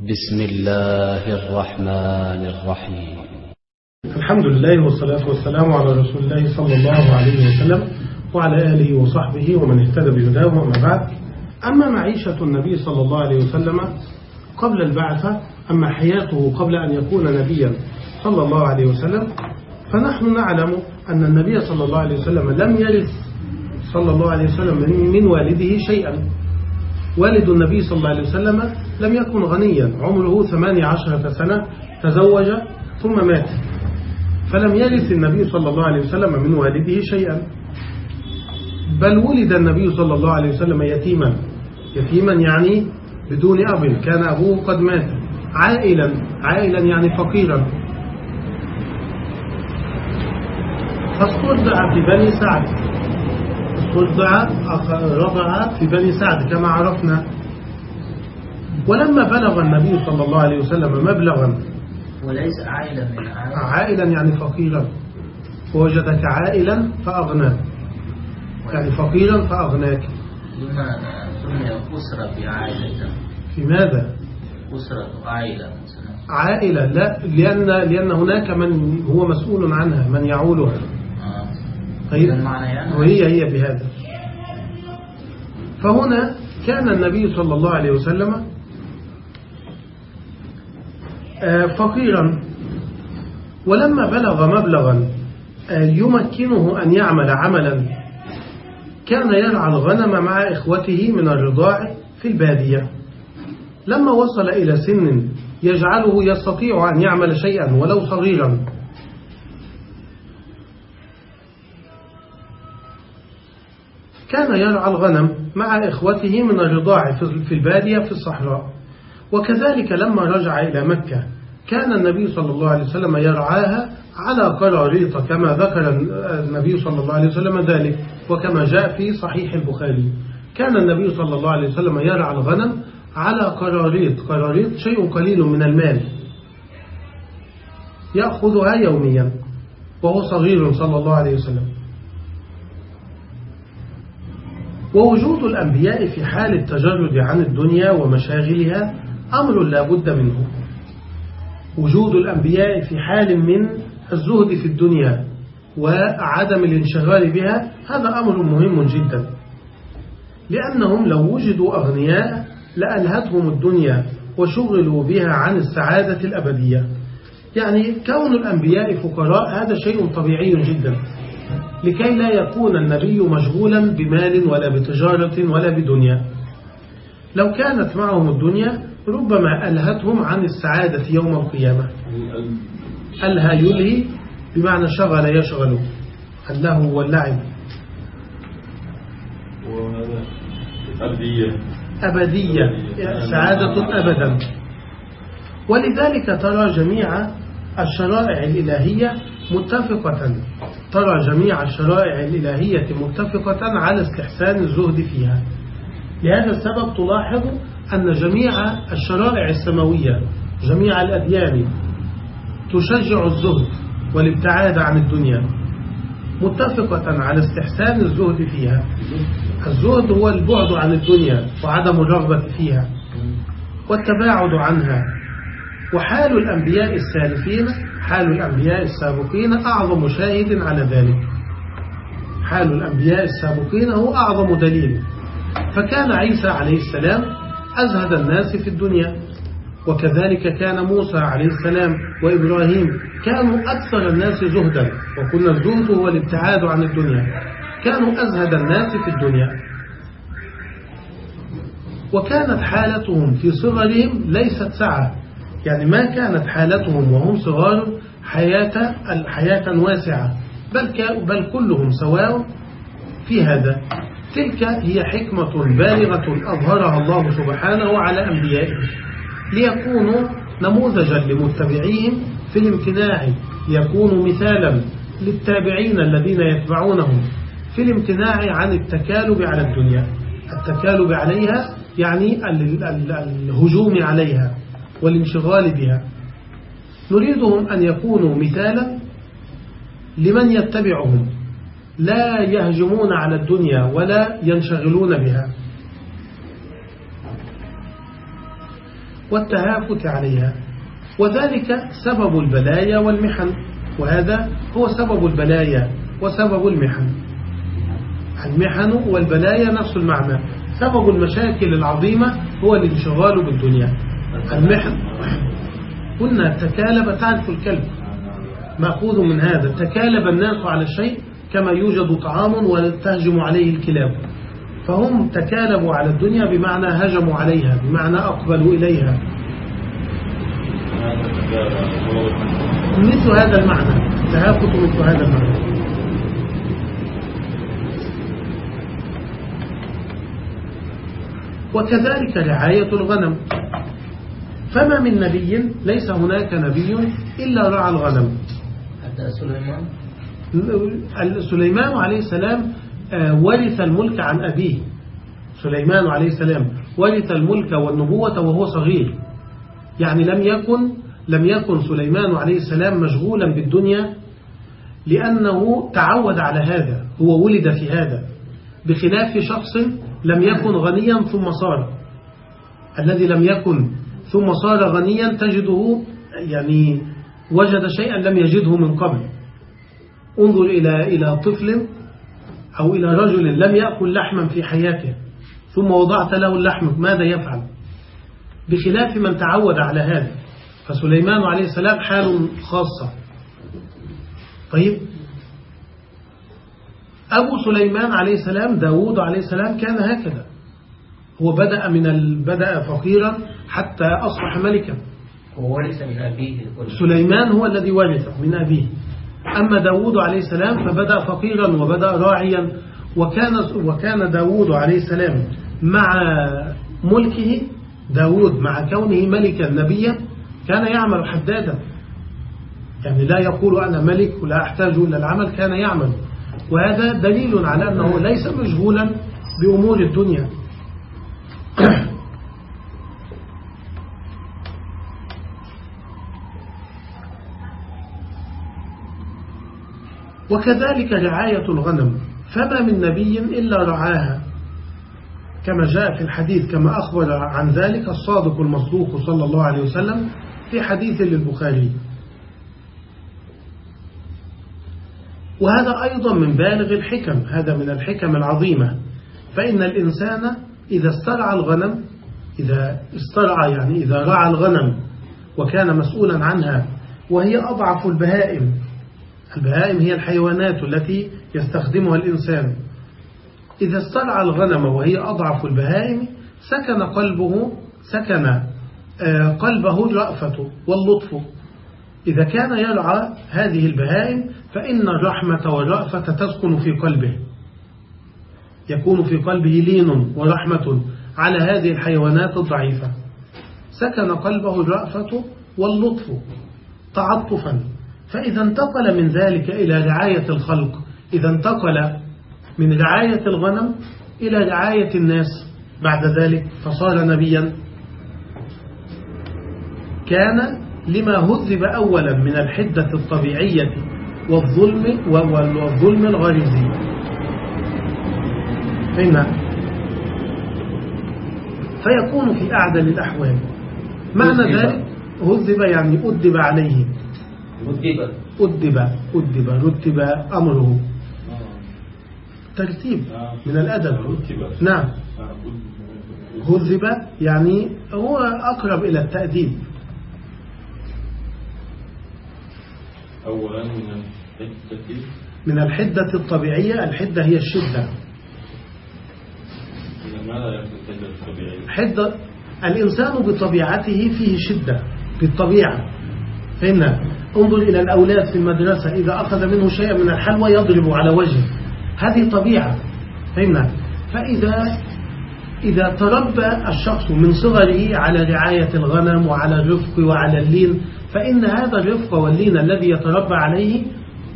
بسم الله الرحمن الرحيم. الحمد لله والصلاة والسلام على رسول الله صلى الله عليه وسلم وعلى آله وصحبه ومن اهتدى بهداه وما بعد. أما معيشة النبي صلى الله عليه وسلم قبل البعثة أما حياته قبل أن يكون نبيا صلى الله عليه وسلم فنحن نعلم أن النبي صلى الله عليه وسلم لم يرث صلى الله عليه وسلم من- والده شيئا. والد النبي صلى الله عليه وسلم لم يكن غنيا. عمره ثمانية عشرة سنة تزوج ثم مات. فلم يرث النبي صلى الله عليه وسلم من والده شيئا. بل ولد النبي صلى الله عليه وسلم يتيما. يتيما يعني بدون أب. كان أبوه قد مات. عائلا عائلا يعني فقيرا. فاسترضع في بني سعد. استرضع رضع في بني سعد كما عرفنا. ولما بلغ النبي صلى الله عليه وسلم مبلغا وليس عائلا عائلا يعني فقيرا. ووجدك عائلا فأغناك. يعني فقيرا فأغناك. لما سمي أسرة بعائلة. في ماذا؟ أسرة عائلة عائلة لا لأن, لأن هناك من هو مسؤول عنها من يعولها. آه. طيب. يعني؟ وهي هي بهذا. فهنا كان النبي صلى الله عليه وسلم فقيرا. ولما بلغ مبلغا آه، يمكنه أن يعمل عملا كان يرعى الغنم مع إخوته من الرضاع في البادية. لما وصل إلى سن يجعله يستطيع أن يعمل شيئا ولو صغيرا. كان يرعى الغنم مع إخوته من الرضاع في البادية في الصحراء. وكذلك لما رجع إلى مكة كان النبي صلى الله عليه وسلم يرعاها على قراريط كما ذكر النبي صلى الله عليه وسلم ذلك وكما جاء في صحيح البخاري. كان النبي صلى الله عليه وسلم يرعى الغنم على قراريط قراريط شيء قليل من المال. يأخذها يوميا وهو صغير صلى الله عليه وسلم. ووجود الأنبياء في حال التجرد عن الدنيا ومشاغلها أمر لا بد منه. وجود الأنبياء في حال من الزهد في الدنيا وعدم الانشغال بها هذا أمر مهم جدا. لأنهم لو وجدوا أغنياء لألهتهم الدنيا وشغلوا بها عن السعادة الأبدية. يعني كون الأنبياء فقراء هذا شيء طبيعي جدا. لكي لا يكون النبي مشغولا بمال ولا بتجارة ولا بدنيا. لو كانت معهم الدنيا ربما ألهتهم عن السعادة يوم القيامة. ألهى يلهي بمعنى شغل يشغل. اللهو واللعب أبدية. أبدية. سعادة أبدا. ولذلك ترى جميع الشرائع الإلهية متفقة. ترى جميع الشرائع الإلهية متفقة على استحسان الزهد فيها. لهذا السبب تلاحظ أن جميع الشرائع السماوية جميع الأديان تشجع الزهد والابتعاد عن الدنيا. متفقة على استحسان الزهد فيها. الزهد هو البعد عن الدنيا وعدم الرغبة فيها والتباعد عنها. وحال الأنبياء السالفين حال الأنبياء السابقين أعظم شاهد على ذلك. حال الأنبياء السابقين هو أعظم دليل. فكان عيسى عليه السلام أزهد الناس في الدنيا. وكذلك كان موسى عليه السلام وإبراهيم كانوا أكثر الناس زهدا. وكنا الزهد هو الابتعاد عن الدنيا. كانوا أزهد الناس في الدنيا. وكانت حالتهم في صغرهم ليست سعة. يعني ما كانت حالتهم وهم صغار حياة الحياة واسعة. بل, بل كلهم سواء في هذا. تلك هي حكمة بالغة أظهرها الله سبحانه على أنبيائه. ليكونوا نموذجا لمتبعيهم في الامتناع. ليكونوا مثالا للتابعين الذين يتبعونهم في الامتناع عن التكالب على الدنيا. التكالب عليها يعني ال- ال- الهجوم عليها والانشغال بها. نريدهم أن يكونوا مثالا لمن يتبعهم. لا يهجمون على الدنيا ولا ينشغلون بها. والتهافت عليها. وذلك سبب البلايا والمحن. وهذا هو سبب البلايا وسبب المحن. المحن والبلايا نفس المعنى. سبب المشاكل العظيمة هو الانشغال بالدنيا. المحن. قلنا تكالب تعرف الكلب. مأخوذ من هذا. تكالب الناس على الشيء كما يوجد طعام وتهجم عليه الكلاب. فهم تكالبوا على الدنيا بمعنى هجموا عليها بمعنى أقبلوا إليها. مثل هذا المعنى. تهافت مثل هذا المعنى. وكذلك رعاية الغنم. فما من نبي ليس هناك نبي إلا رعى الغنم. حتى سليمان؟ سليمان عليه السلام آه، ورث الملك عن أبيه. سليمان عليه السلام ورث الملك والنبوة وهو صغير. يعني لم يكن لم يكن سليمان عليه السلام مشغولا بالدنيا لأنه تعود على هذا هو ولد في هذا بخلاف شخص لم يكن غنيا ثم صار. الذي لم يكن ثم صار غنيا تجده يعني وجد شيئا لم يجده من قبل. انظر إلى إلى طفل أو إلى رجل لم يأكل لحما في حياته ثم وضعت له اللحم ماذا يفعل؟ بخلاف من تعود على هذا فسليمان عليه السلام حال خاصة. طيب أبو سليمان عليه السلام داود عليه السلام كان هكذا. هو بدأ من ال... بدأ فقيرا حتى أصبح ملكا. وورث من أبيه سليمان هو الذي ورث من أبيه. أما داود عليه السلام فبدأ فقيرا وبدأ راعيا وكان, وكان داود عليه السلام مع ملكه داود مع كونه ملكا نبيا كان يعمل حدادا. يعني لا يقول أنا ملك ولا أحتاج إلى العمل كان يعمل. وهذا دليل على أنه ليس مشغولا بأمور الدنيا. وكذلك رعاية الغنم. فما من نبي إلا رعاها. كما جاء في الحديث كما أخبر عن ذلك الصادق المصدوق صلى الله عليه وسلم في حديث للبخاري. وهذا أيضا من بالغ الحكم هذا من الحكم العظيمة. فإن الإنسان إذا استرعى الغنم إذا استرعى يعني إذا رعى الغنم وكان مسؤولا عنها وهي أضعف البهائم البهائم هي الحيوانات التي يستخدمها الإنسان. إذا استرعى الغنم وهي أضعف البهائم سكن قلبه سكن آه، قلبه الرأفة واللطف. إذا كان يرعى هذه البهائم فإن الرحمة والرأفة تسكن في قلبه. يكون في قلبه لين ورحمة على هذه الحيوانات الضعيفة. سكن قلبه الرأفة واللطف. تعطفا. فإذا انتقل من ذلك إلى رعاية الخلق. إذا انتقل من رعاية الغنم إلى رعاية الناس. بعد ذلك فصار نبيا. كان لما هذب أولا من الحدة الطبيعية والظلم والظلم الغريزي. هنا فيكون في أعدل الأحوال. معنى ذلك هذب يعني أدب عليه. أدب أدب رتب أمره. ترتيب من الأدب. نعم. هذب يعني هو أقرب إلى التأديب. أولا من الحدة. من الحدة الطبيعية الحدة هي الشدة؟ حدة الإنسان بطبيعته فيه شدة بالطبيعة. فإن انظر إلى الأولاد في المدرسة إذا أخذ منه شيء من الحلوى يضرب على وجهه. هذه طبيعة. فهمنا؟ فإذا إذا تربى الشخص من صغره على رعاية الغنم وعلى الرفق وعلى اللين فإن هذا الرفق واللين الذي يتربى عليه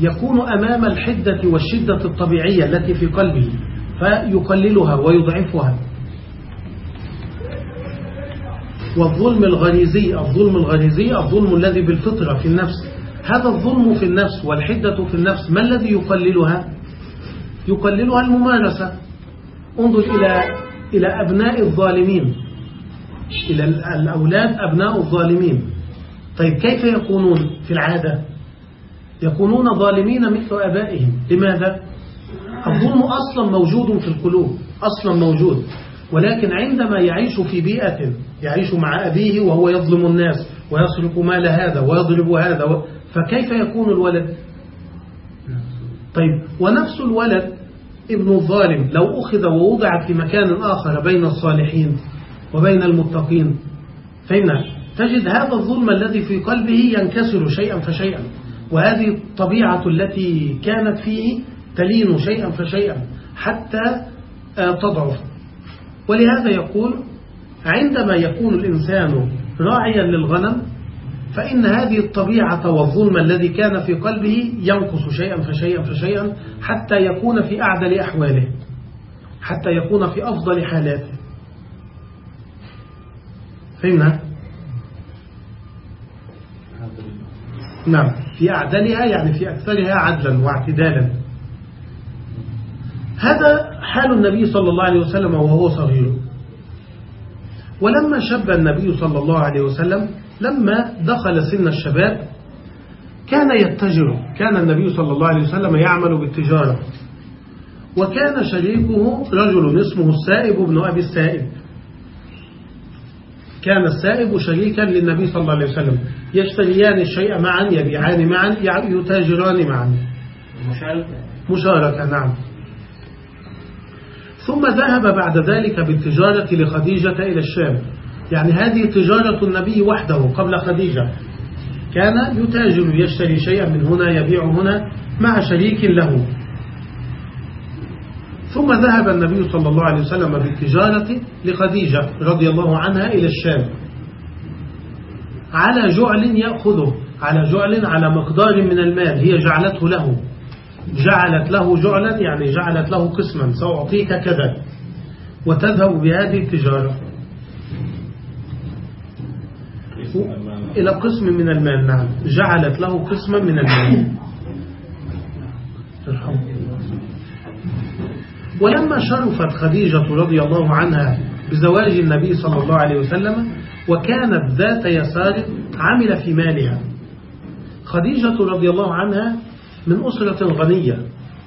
يكون أمام الحدة والشدة الطبيعية التي في قلبه فيقللها ويضعفها. والظلم الغريزي الظلم الغريزي الظلم الذي بالفطرة في النفس. هذا الظلم في النفس والحدة في النفس ما الذي يقللها؟ يقللها الممارسة. انظر إلى إلى أبناء الظالمين. إلى الأولاد أبناء الظالمين. طيب كيف يكونون في العادة؟ يكونون ظالمين مثل أبائهم. لماذا؟ الظلم أصلا موجود في القلوب. أصلا موجود. ولكن عندما يعيش في بيئة يعيش مع أبيه وهو يظلم الناس ويسرق مال هذا ويضرب هذا فكيف يكون الولد؟ طيب ونفس الولد ابن الظالم لو أخذ ووضع في مكان آخر بين الصالحين وبين المتقين فإن تجد هذا الظلم الذي في قلبه ينكسر شيئا فشيئا وهذه الطبيعة التي كانت فيه تلين شيئا فشيئا حتى آه، تضعف. ولهذا يقول عندما يكون الإنسان راعيا للغنم فإن هذه الطبيعة والظلم الذي كان في قلبه ينقص شيئا فشيئا فشيئا حتى يكون في أعدل أحواله حتى يكون في أفضل حالاته فهمنا؟ نعم في أعدلها يعني في أكثرها عدلا واعتدالا هذا حال النبي صلى الله عليه وسلم وهو صغير. ولما شب النبي صلى الله عليه وسلم لما دخل سن الشباب كان يتجر. كان النبي صلى الله عليه وسلم يعمل بالتجارة. وكان شريكه رجل اسمه السائب بن أبي السائب. كان السائب شريكا للنبي صلى الله عليه وسلم. يشتريان الشيء معا يبيعان معا يتاجران معا. مشاركة. مشاركة نعم. ثم ذهب بعد ذلك بالتجارة لخديجة إلى الشام. يعني هذه تجارة النبي وحده قبل خديجة. كان يتاجر يشتري شيئا من هنا يبيع هنا مع شريك له. ثم ذهب النبي صلى الله عليه وسلم بالتجارة لخديجة رضي الله عنها إلى الشام. على جعل يأخذه على جعل على مقدار من المال هي جعلته له. جعلت له جعلا يعني جعلت له قسما سأعطيك كذا. وتذهب بهذه التجارة. إلى قسم من المال نعم. جعلت له قسما من المال. ولما شرفت خديجة رضي الله عنها بزواج النبي صلى الله عليه وسلم وكانت ذات يسار عمل في مالها. خديجة رضي الله عنها من أسرة غنية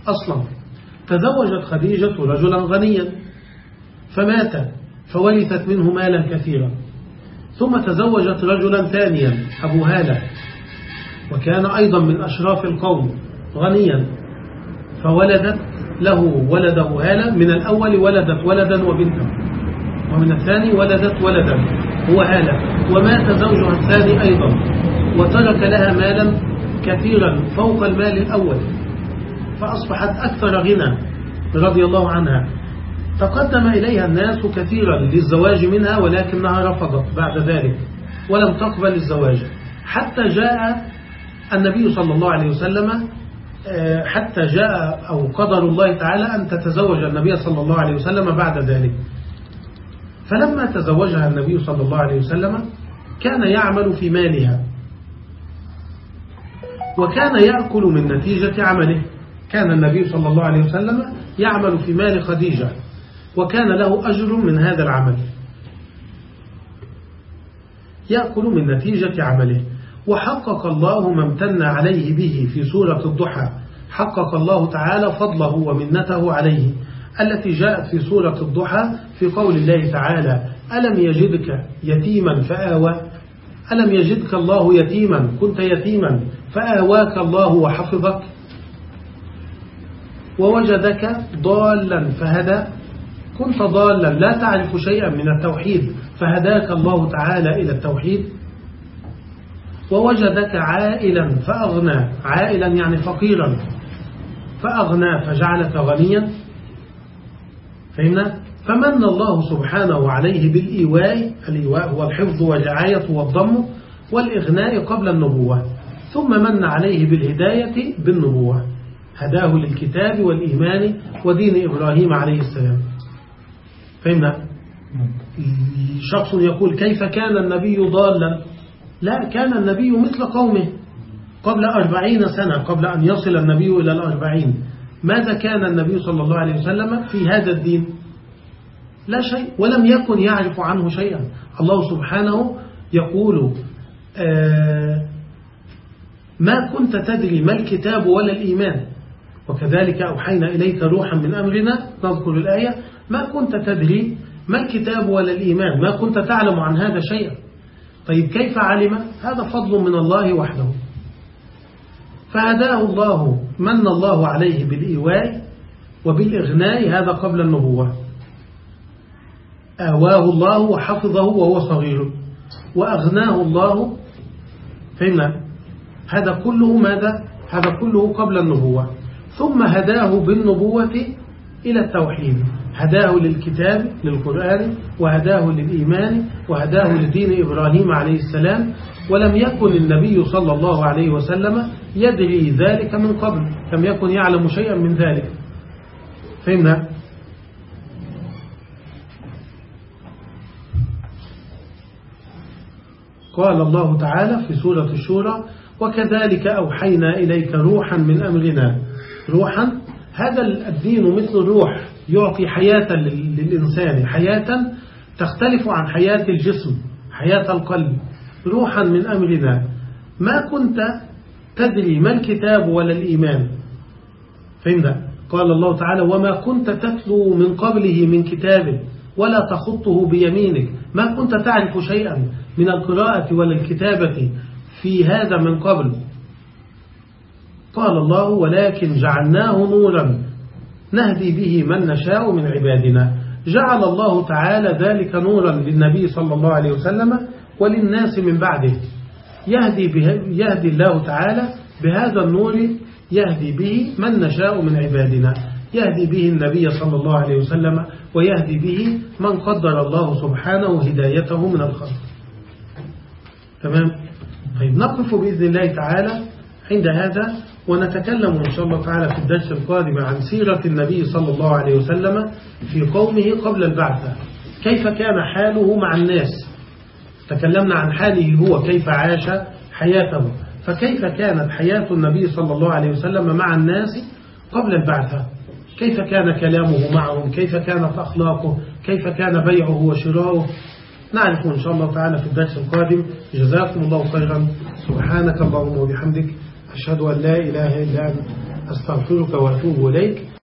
أصلا. تزوجت خديجة رجلا غنيا فمات فورثت منه مالا كثيرا. ثم تزوجت رجلا ثانيا أبو هالة. وكان أيضا من أشراف القوم غنيا. فولدت له ولده هالة من الأول ولدت ولدا وبنتا. ومن الثاني ولدت ولدا هو هالة. ومات زوجها الثاني أيضا. وترك لها مالا كثيرا فوق المال الأول فأصبحت أكثر غنى رضي الله عنها. تقدم إليها الناس كثيرا للزواج منها ولكنها رفضت بعد ذلك ولم تقبل الزواج. حتى جاء النبي صلى الله عليه وسلم آه، حتى جاء أو قدر الله تعالى أن تتزوج النبي صلى الله عليه وسلم بعد ذلك. فلما تزوجها النبي صلى الله عليه وسلم كان يعمل في مالها. وكان يأكل من نتيجة عمله. كان النبي صلى الله عليه وسلم يعمل في مال خديجة وكان له أجر من هذا العمل. يأكل من نتيجة عمله. وحقق الله ما امتن عليه به في سورة الضحى. حقق الله تعالى فضله ومنته عليه التي جاءت في سورة الضحى في قول الله تعالى ألم يجدك يتيما فآوى ألم يجدك الله يتيما؟ كنت يتيما. فآواك الله وحفظك. ووجدك ضالا فهدى. كنت ضالا. لا تعرف شيئا من التوحيد. فهداك الله تعالى إلى التوحيد. ووجدك عائلا فأغنى. عائلا يعني فقيرا. فأغنى فجعلك غنيا. فهمنا؟ فمن الله سبحانه عليه بالإيواء الإيواء هو الحفظ والرعاية والضم والإغناء قبل النبوة ثم من عليه بالهداية بالنبوة. هداه للكتاب والإيمان ودين إبراهيم عليه السلام. فهمنا؟ شخص يقول كيف كان النبي ضالا؟ لا كان النبي مثل قومه. قبل أربعين سنة قبل أن يصل النبي إلى الأربعين. ماذا كان النبي صلى الله عليه وسلم في هذا الدين؟ لا شيء ولم يكن يعرف عنه شيئا. الله سبحانه يقول آه ما كنت تدري ما الكتاب ولا الإيمان. وكذلك أوحينا إليك روحا من أمرنا نذكر الآية ما كنت تدري ما الكتاب ولا الإيمان ما كنت تعلم عن هذا شيئا. طيب كيف علم؟ هذا فضل من الله وحده. فهداه الله من الله عليه بالإيواء وبالإغناء هذا قبل النبوة. آواه الله وحفظه وهو صغير. وأغناه الله. فهمنا؟ هذا كله ماذا؟ هذا كله قبل النبوة. ثم هداه بالنبوة إلى التوحيد. هداه للكتاب للقرآن وهداه للإيمان وهداه لدين إبراهيم عليه السلام. ولم يكن النبي صلى الله عليه وسلم يدري ذلك من قبل. لم يكن يعلم شيئا من ذلك. فهمنا؟ قال الله تعالى في سورة الشورى وكذلك أوحينا إليك روحا من أمرنا. روحا هذا الدين مثل الروح يعطي حياة للإنسان. حياة تختلف عن حياة الجسم حياة القلب. روحا من أمرنا. ما كنت تدري ما الكتاب ولا الإيمان. فهمنا قال الله تعالى وما كنت تتلو من قبله من كتاب ولا تخطه بيمينك. ما كنت تعرف شيئا. من القراءة ولا الكتابة في هذا من قبل. قال الله ولكن جعلناه نورا نهدي به من نشاء من عبادنا. جعل الله تعالى ذلك نورا للنبي صلى الله عليه وسلم وللناس من بعده. يهدي, به يهدي الله تعالى بهذا النور يهدي به من نشاء من عبادنا. يهدي به النبي صلى الله عليه وسلم ويهدي به من قدر الله سبحانه هدايته من الخلق. تمام؟ طيب نقف بإذن الله تعالى عند هذا ونتكلم إن شاء الله تعالى في الدرس القادم عن سيرة النبي صلى الله عليه وسلم في قومه قبل البعثة. كيف كان حاله مع الناس؟ تكلمنا عن حاله هو كيف عاش حياته. فكيف كانت حياة النبي صلى الله عليه وسلم مع الناس قبل البعثة؟ كيف كان كلامه معهم؟ كيف كانت أخلاقه؟ كيف كان بيعه وشراؤه؟ نعرف إن شاء الله تعالى في الدرس القادم. جزاكم الله خيرا. سبحانك اللهم وبحمدك أشهد أن لا إله إلا أنت أستغفرك وأتوب إليك.